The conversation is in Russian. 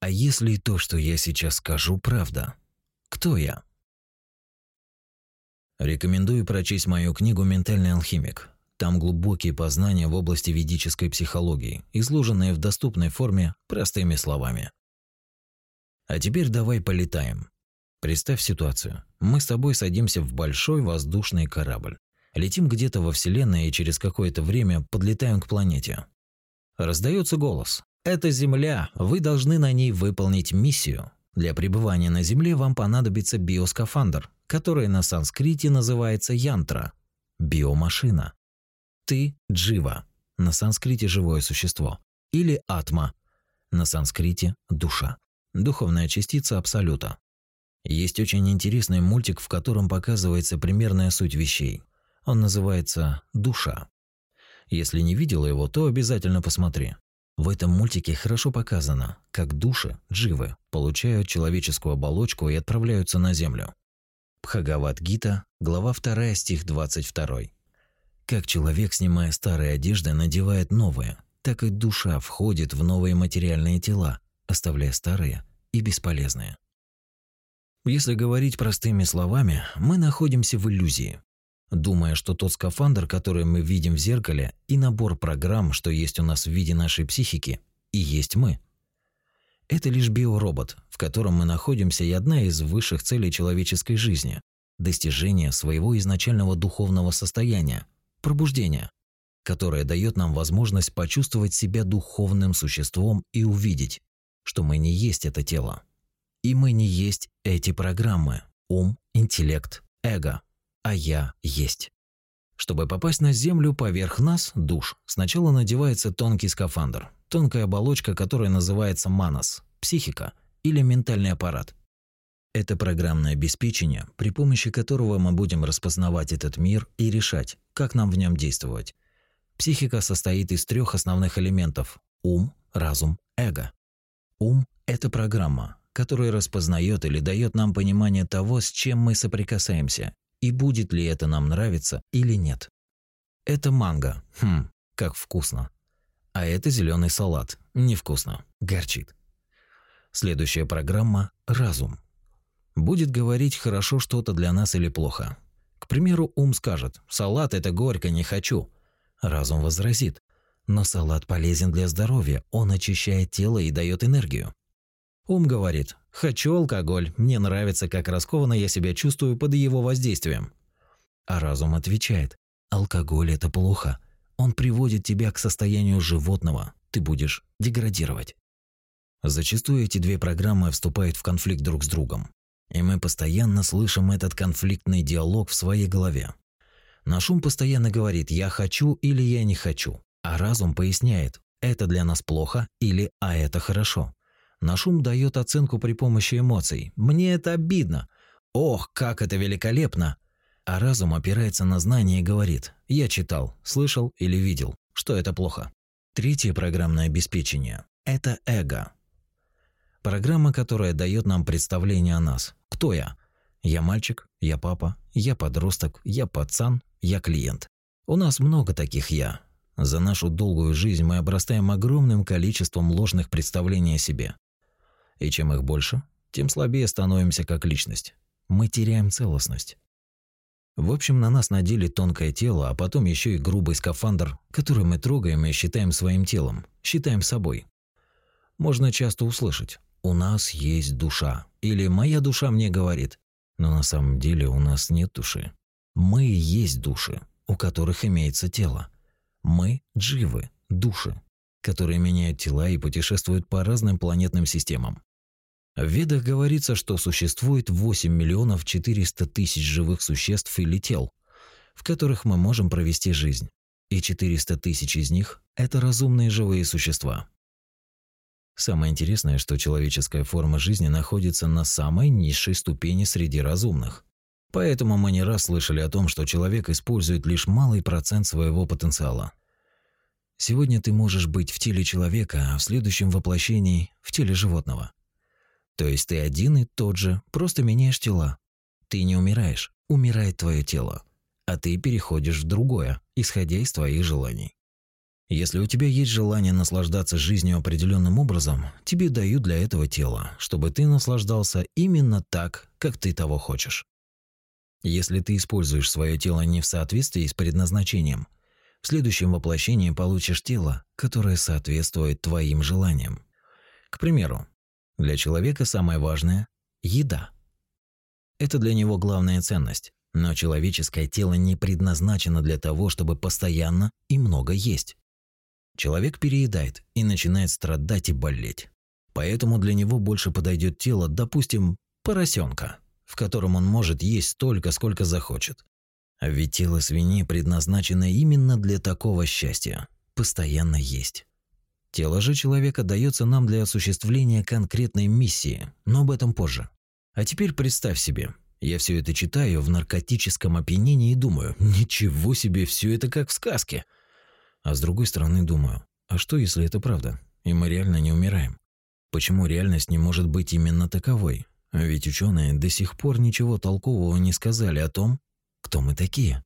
А если то, что я сейчас скажу, правда? Кто я? Рекомендую прочесть мою книгу «Ментальный алхимик». Там глубокие познания в области ведической психологии, изложенные в доступной форме простыми словами. А теперь давай полетаем. Представь ситуацию. Мы с тобой садимся в большой воздушный корабль. Летим где-то во Вселенной и через какое-то время подлетаем к планете. Раздается голос. «Это Земля, вы должны на ней выполнить миссию. Для пребывания на Земле вам понадобится биоскафандр, который на санскрите называется янтра – биомашина. Ты – джива, на санскрите живое существо, или атма, на санскрите душа, духовная частица абсолюта. Есть очень интересный мультик, в котором показывается примерная суть вещей. Он называется «Душа». Если не видела его, то обязательно посмотри. В этом мультике хорошо показано, как души, дживы, получают человеческую оболочку и отправляются на Землю. Бхагават-гита, глава 2, стих 22. Как человек, снимая старые одежды, надевает новые, так и душа входит в новые материальные тела, оставляя старые и бесполезные. Если говорить простыми словами, мы находимся в иллюзии, думая, что тот скафандр, который мы видим в зеркале, и набор программ, что есть у нас в виде нашей психики, и есть мы. Это лишь биоробот, в котором мы находимся, и одна из высших целей человеческой жизни – достижение своего изначального духовного состояния – пробуждение, которое дает нам возможность почувствовать себя духовным существом и увидеть, что мы не есть это тело. И мы не есть эти программы – ум, интеллект, эго, а я есть. Чтобы попасть на Землю поверх нас, душ, сначала надевается тонкий скафандр, тонкая оболочка, которая называется манас, психика или ментальный аппарат. Это программное обеспечение, при помощи которого мы будем распознавать этот мир и решать, как нам в нем действовать. Психика состоит из трех основных элементов – ум, разум, эго. Ум – это программа, которая распознает или дает нам понимание того, с чем мы соприкасаемся, и будет ли это нам нравиться или нет. Это манго. Хм, как вкусно. А это зеленый салат. Невкусно. Горчит. Следующая программа – разум – будет говорить хорошо что-то для нас или плохо. К примеру, ум скажет «салат – это горько, не хочу». Разум возразит «но салат полезен для здоровья, он очищает тело и дает энергию». Ум говорит «хочу алкоголь, мне нравится, как раскованно я себя чувствую под его воздействием». А разум отвечает «алкоголь – это плохо, он приводит тебя к состоянию животного, ты будешь деградировать». Зачастую эти две программы вступают в конфликт друг с другом. И мы постоянно слышим этот конфликтный диалог в своей голове. Наш ум постоянно говорит «я хочу» или «я не хочу», а разум поясняет «это для нас плохо» или «а это хорошо». Наш ум дает оценку при помощи эмоций «мне это обидно», «ох, как это великолепно», а разум опирается на знания и говорит «я читал, слышал или видел, что это плохо». Третье программное обеспечение – это эго. Программа, которая дает нам представление о нас. Кто я? Я мальчик, я папа, я подросток, я пацан, я клиент. У нас много таких «я». За нашу долгую жизнь мы обрастаем огромным количеством ложных представлений о себе. И чем их больше, тем слабее становимся как личность. Мы теряем целостность. В общем, на нас надели тонкое тело, а потом еще и грубый скафандр, который мы трогаем и считаем своим телом, считаем собой. Можно часто услышать у нас есть душа. Или моя душа мне говорит. Но на самом деле у нас нет души. Мы есть души, у которых имеется тело. Мы – дживы, души, которые меняют тела и путешествуют по разным планетным системам. В Ведах говорится, что существует 8 миллионов 400 тысяч живых существ или тел, в которых мы можем провести жизнь, и 400 тысяч из них – это разумные живые существа. Самое интересное, что человеческая форма жизни находится на самой низшей ступени среди разумных. Поэтому мы не раз слышали о том, что человек использует лишь малый процент своего потенциала. Сегодня ты можешь быть в теле человека, а в следующем воплощении – в теле животного. То есть ты один и тот же, просто меняешь тела. Ты не умираешь, умирает твое тело, а ты переходишь в другое, исходя из твоих желаний. Если у тебя есть желание наслаждаться жизнью определенным образом, тебе дают для этого тело, чтобы ты наслаждался именно так, как ты того хочешь. Если ты используешь свое тело не в соответствии с предназначением, в следующем воплощении получишь тело, которое соответствует твоим желаниям. К примеру, для человека самое важное – еда. Это для него главная ценность, но человеческое тело не предназначено для того, чтобы постоянно и много есть. Человек переедает и начинает страдать и болеть. Поэтому для него больше подойдет тело, допустим, поросенка, в котором он может есть столько, сколько захочет. А ведь тело свиньи предназначено именно для такого счастья – постоянно есть. Тело же человека дается нам для осуществления конкретной миссии, но об этом позже. А теперь представь себе, я все это читаю в наркотическом опьянении и думаю, ничего себе, все это как в сказке – а с другой стороны думаю, а что если это правда, и мы реально не умираем? Почему реальность не может быть именно таковой? Ведь ученые до сих пор ничего толкового не сказали о том, кто мы такие.